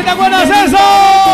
si te acuerdas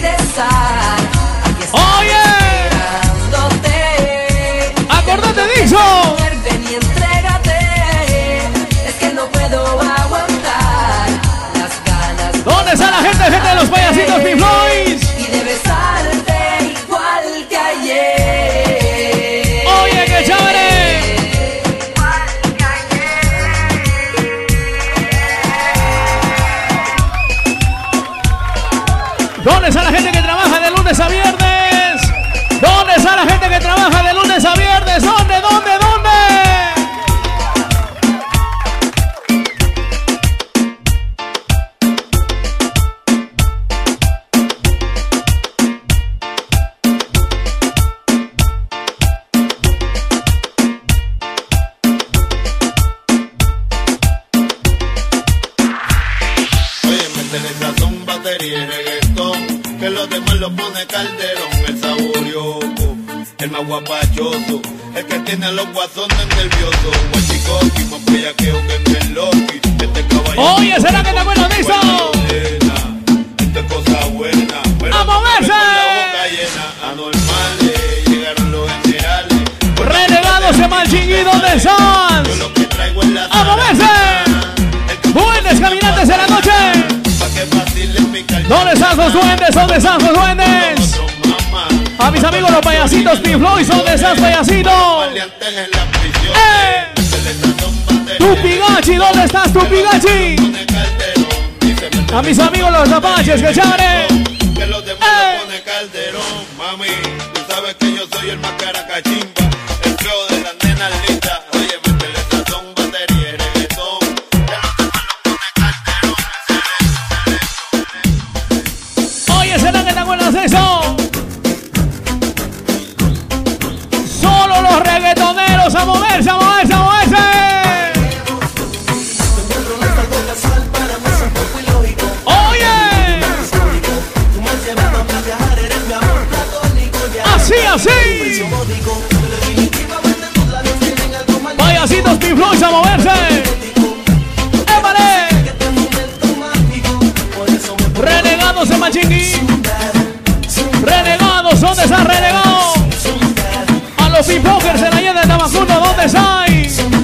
regresar. Aquí estoy Oye, acordate de eso. Ven y entrégate. Es que no puedo aguantar las ganas. ¿Dónde está la gente, gente de los payasitos, mi Floyd? los demás lo pone Calderón, el saborioco, el más guapachoso, el que tiene a los guasones nerviosos, guachicoqui, más bellaqueo que el loqui, este caballero. Oye, ¿será que está bueno de eso? Esta cosa buena, buena ¡A moverse! anormales, llegaron los generales. Renegados se manchinguidos de Sans. Yo lo que traigo es la ¡A moverse! ¿Dónde están los duendes? ¿Dónde están los duendes? A mis amigos los payasitos Pifloy, ¿dónde están payasitos? ¡Eh! Tupigachi, ¿dónde estás Tupigachi? A mis amigos los apaches, que chavales. Que los demás eh. pone calderón, mami. Tú sabes que yo soy el más. Solo los reggaetoneros a moverse, a moverse, a moverse. Oye. Así, así. Payasitos, Pinflux a moverse. Renegados en Machingui. ¿dónde está Renegón? A los pimpokers en la de Tabacuno, ¿dónde estáis?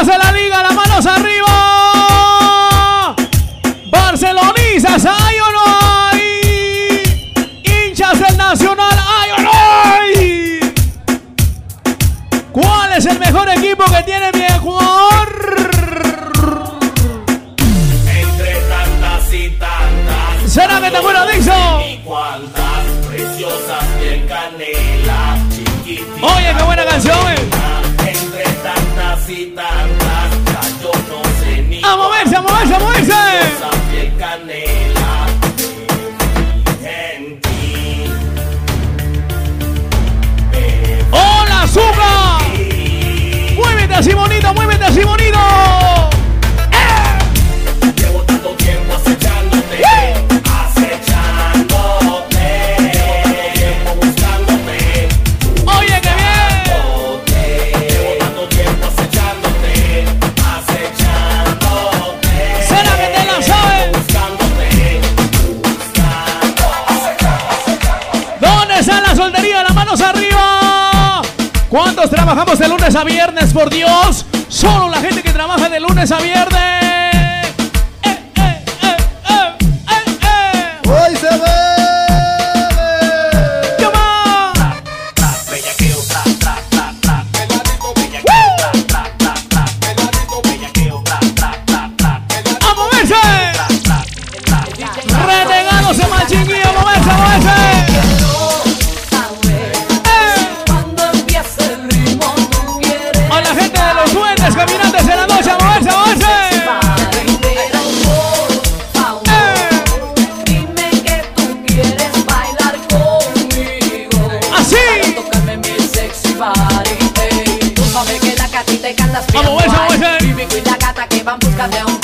hace la liga, las manos arriba. Barcelonistas, ¿hay o no hay? Hinchas del Nacional, ¿hay o no hay? ¿Cuál es el mejor equipo que tiene mi Ecuador? Entre tantas y tantas. ¿Será que te acuerdas, Dixon? preciosas canela. Oye, qué buena canción, eh. Entre tantas y tantas. así bonito, muévete así bonito. trabajamos de lunes a viernes, por Dios. Solo la gente que trabaja de lunes a viernes. la gata que van buscando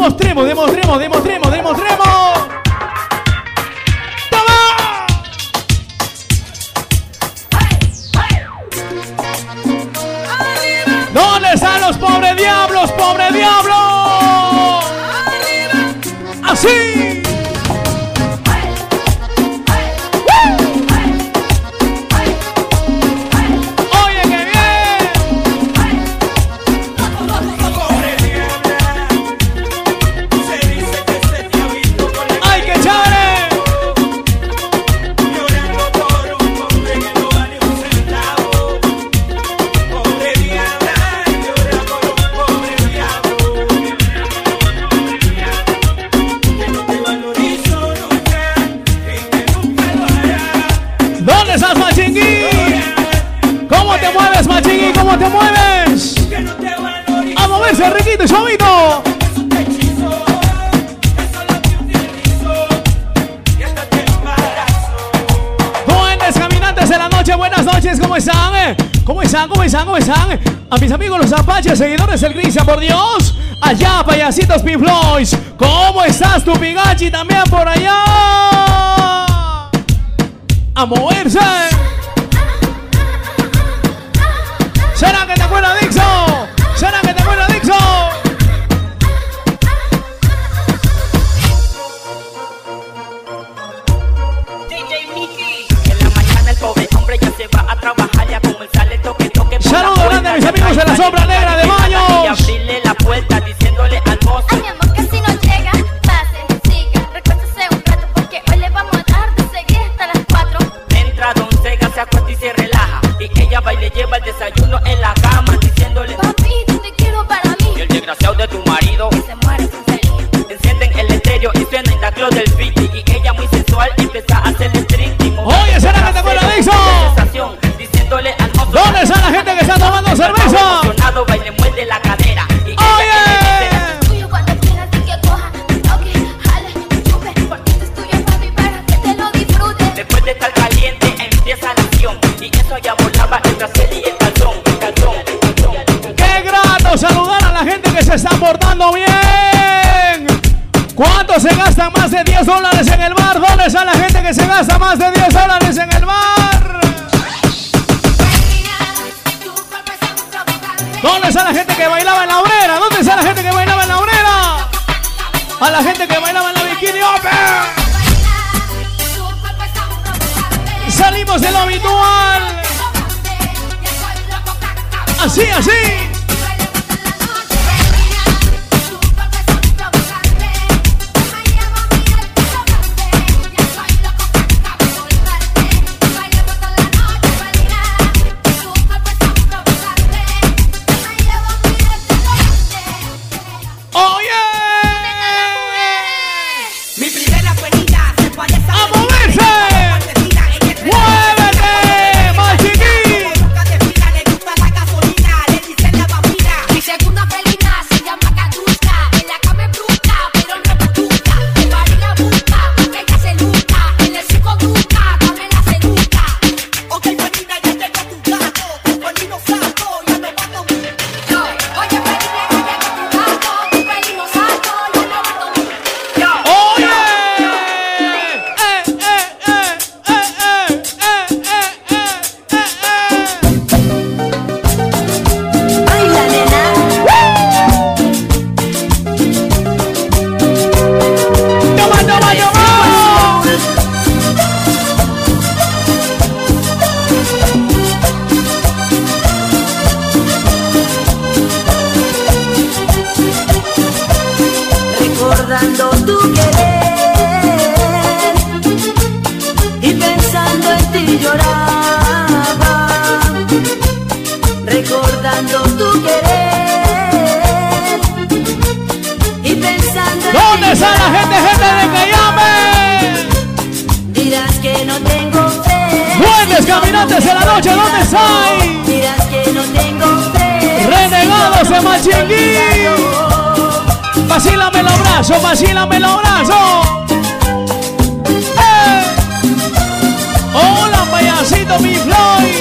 Demostremos, demostremos, demostremos. Besitos, Piflois. ¿Cómo estás, tu Pigachi? También por allá. A moverse. gasta más de 10 dólares en el bar? ¿Dónde está la gente que se gasta más de 10 dólares en el bar? ¿Dónde está la gente que bailaba en la obrera? ¿Dónde está la gente que bailaba en la obrera? A la gente que bailaba en la bikini open. Salimos de lo habitual. Así, así. Lloraba, recordando tu querer y pensando en ¿Dónde está la gente, gente de Cayame? Dirás que no tengo fe. Duendes caminantes de la noche, ¿dónde están? Dirás que no tengo fe. Renegados de Machinguí. Vacílame los brazos, vacílame los brazos. Payasito, mi Floyd.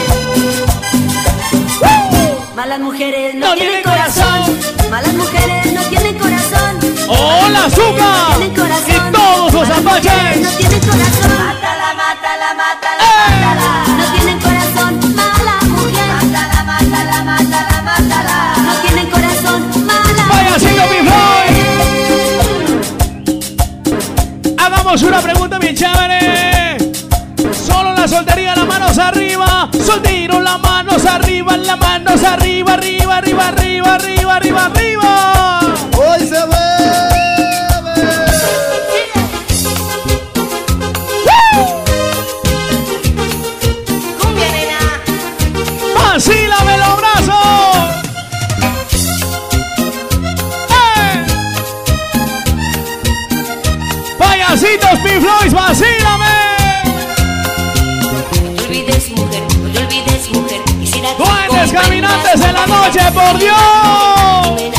Malas mujeres no, No tienen tienen corazón. Malas mujeres no tienen corazón. Hola, azúcar. No corazón. Y todos los apaches. No tienen corazón. Mátala, mátala, mátala, ¡Eh! mátala. No tienen corazón. Mala mujer. Mátala, mátala, mátala, mátala. No tienen corazón. Mala Payasito, mi mujer. Hagamos una pregunta bien chévere. Soltería, las manos arriba. Soltero, las manos arriba, las manos arriba, arriba, arriba, arriba, arriba, arriba, arriba. Hoy se bebe. Cumbia, nena. ¡Vacílame los brazos! ¡Eh! ¡Payasitos, mi Floyd, vacílame! Caminantes de la noche, por Dios!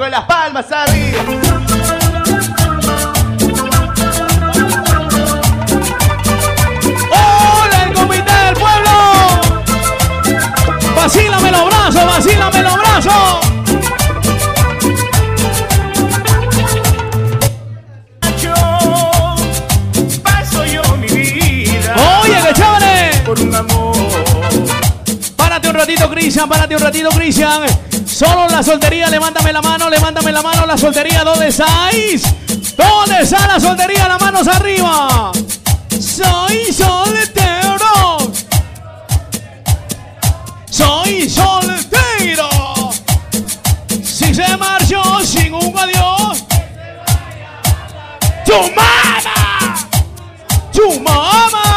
Con las palmas arriba. ¡Hola, el comité del pueblo! ¡Vacílame los brazos, vacílame los brazos! Paso yo mi vida ¡Oye, qué chévere! por un amor. Párate un ratito, Cristian, párate un ratito, Cristian. Levántame la mano, levántame la mano, la soltería, ¿dónde estáis? ¿Dónde está la soltería? Las manos arriba. Soy soltero. Soy soltero. Si se marchó sin un adiós. ¡Tu mamá! ¡Tu mamá!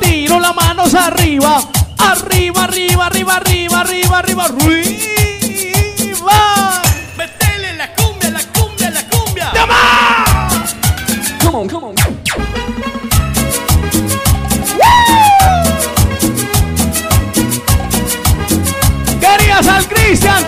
Tiro las manos arriba. Arriba, arriba, arriba, arriba, arriba, arriba, arriba. Metele la cumbia, la cumbia, la cumbia. ¡Toma! Come on, come on. Querías al Cristian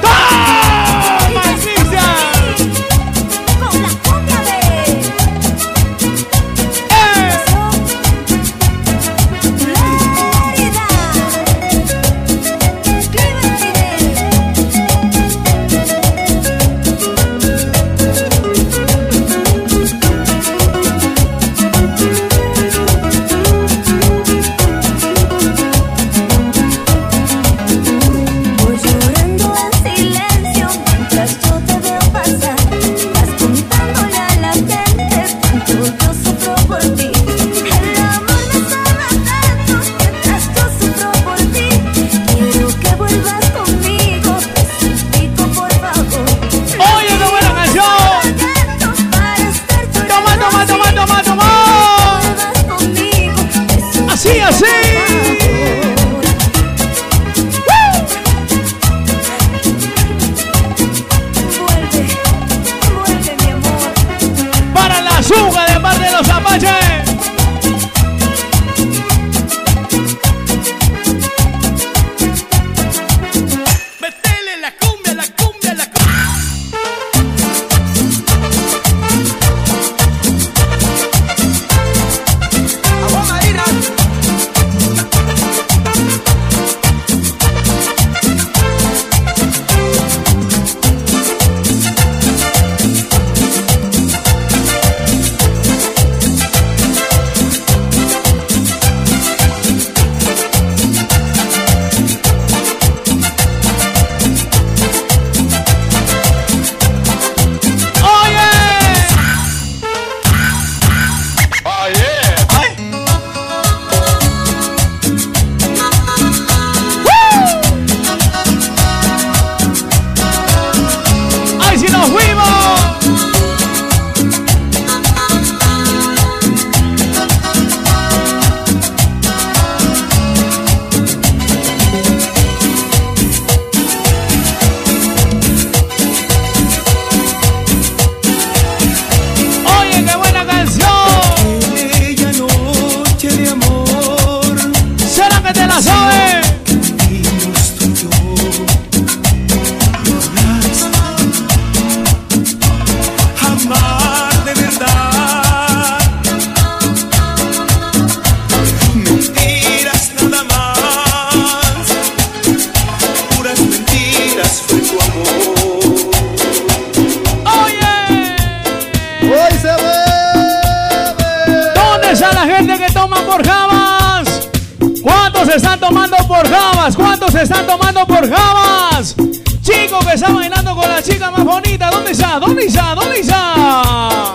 Están tomando por Javas. Chico que está bailando con la chica más bonita. ¿Dónde está? ¿Dónde está? ¿Dónde está?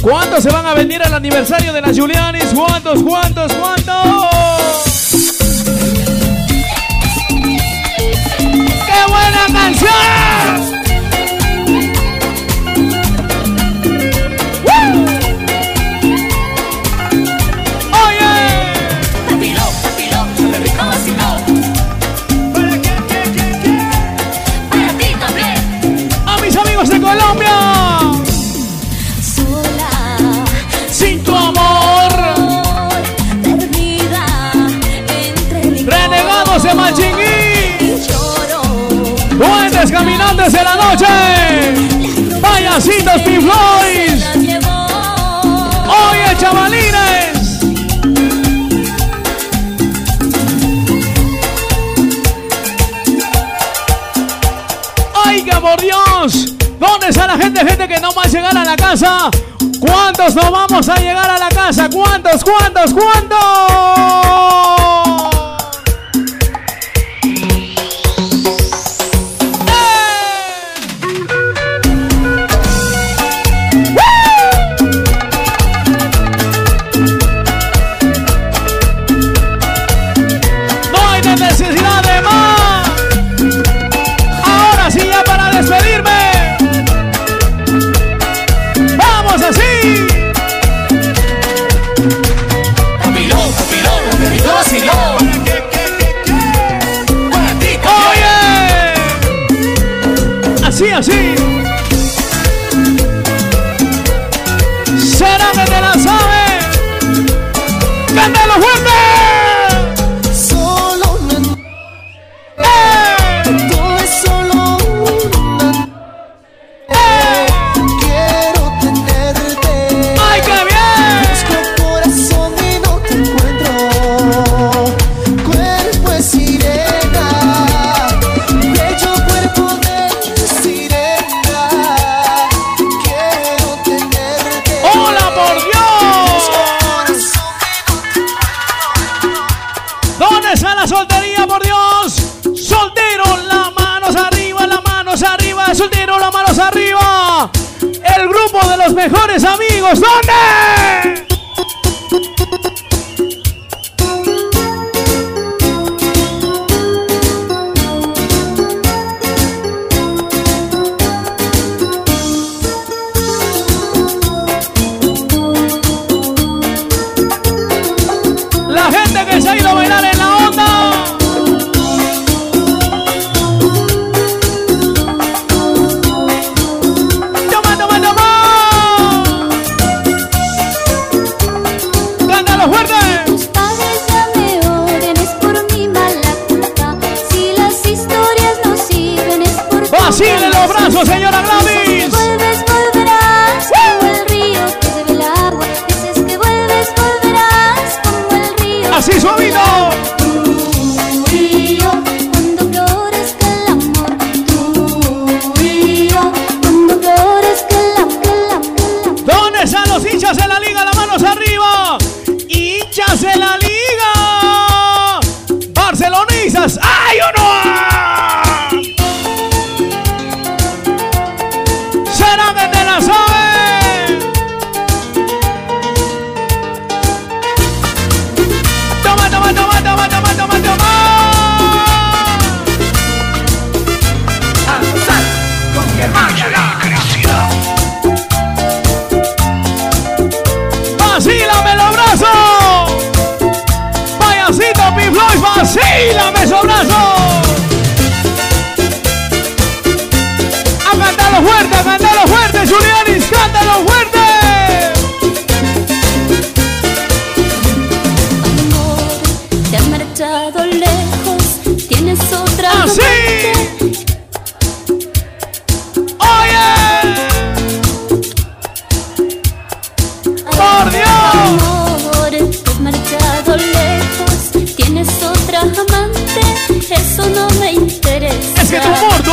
¿Cuántos se van a venir al aniversario de las Julianis? ¿Cuántos? ¿Cuántos? ¿Cuántos? ¡Qué buena canción! 10 de la noche. Payasitos Pink Floyd. Oye, chavalines. Oiga, por Dios. ¿Dónde está la gente? Gente que no va a llegar a la casa. ¿Cuántos no vamos a llegar a la casa? ¿Cuántos? ¿Cuántos? ¿Cuántos? así. I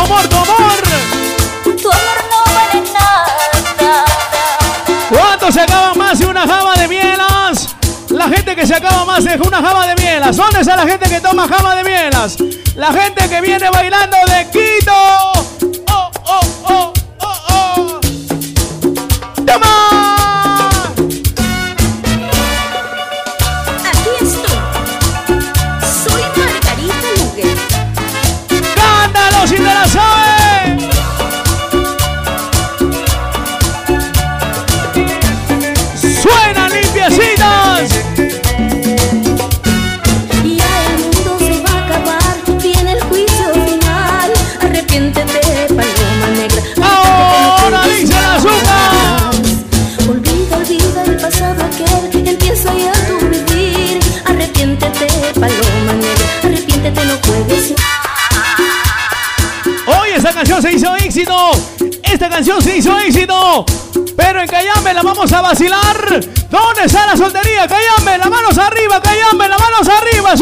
amor, tu amor. Tu amor no vale nada. ¿Cuántos se acaban más de una java de mielas? La gente que se acaba más de una java de mielas. ¿Dónde está la gente que toma java de mielas? La gente que viene bailando de Quito. Oh, oh, oh. Pero en Cayambe la vamos a vacilar. ¿Dónde está la soltería? Cayambe, las manos arriba, Cayambe, las manos arriba.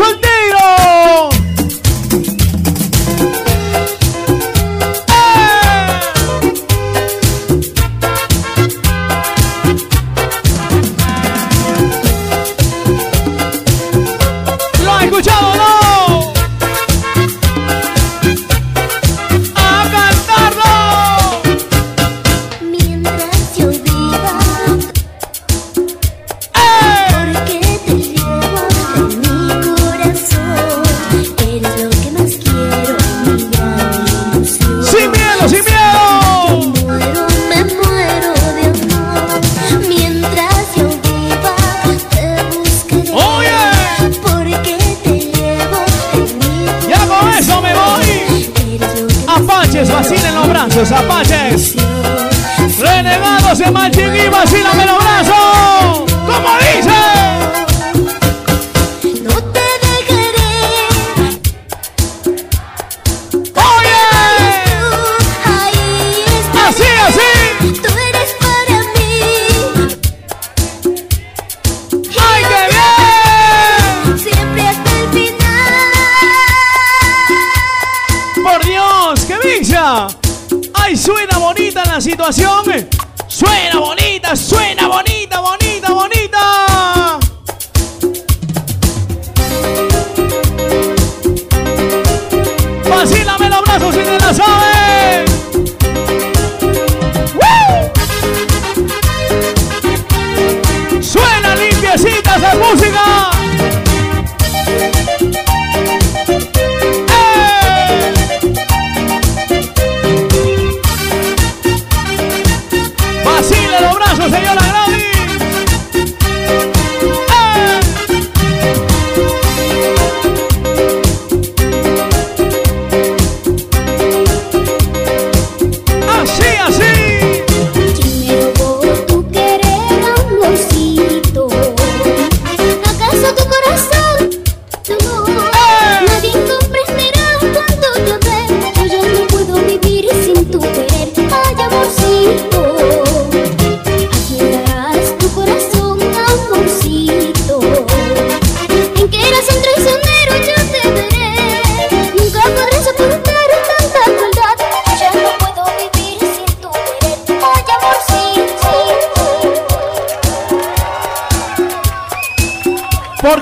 Apaches. quiero. Renegados de Manchín y vacílame los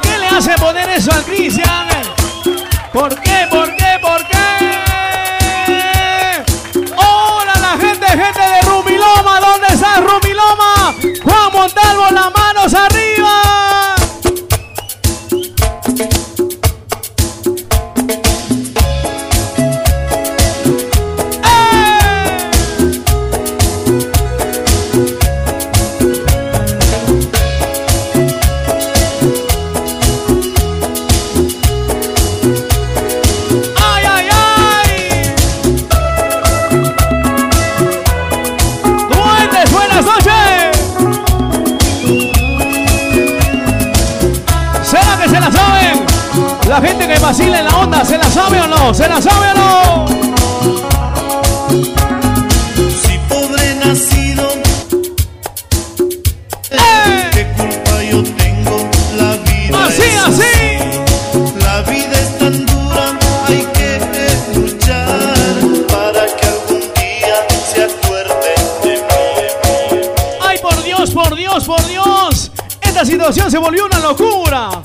¿Por qué le hace poner eso al Cristian? ¿Por qué? ¿Por qué? ¿Por qué? Hola la gente, gente de Rumiloma. ¿Dónde está Rumiloma? Juan Montalvo, las manos arriba. Sabe o no? ¿Se la sabe o no? Si pobre nacido, ¡Eh! ¿qué culpa yo tengo? La vida ¡Así, es así! La vida es tan dura, hay que luchar para que algún día se acuerde de mí. ¡Ay, por Dios, por Dios, por Dios! Esta situación se volvió una locura.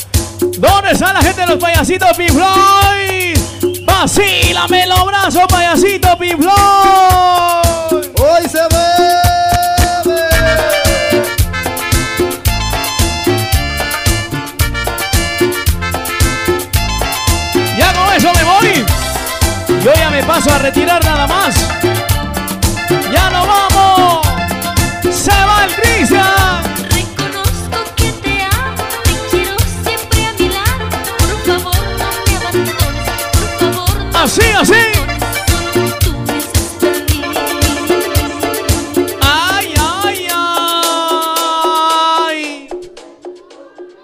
¿Dónde está la gente de los payasitos Pink Floyd? ¡Vacílame los brazos, payasito Floyd! Hoy se bebe. Ya con eso me voy. Yo ya me paso a retirar nada más. Siempre a